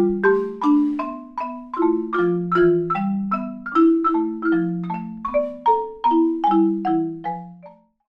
you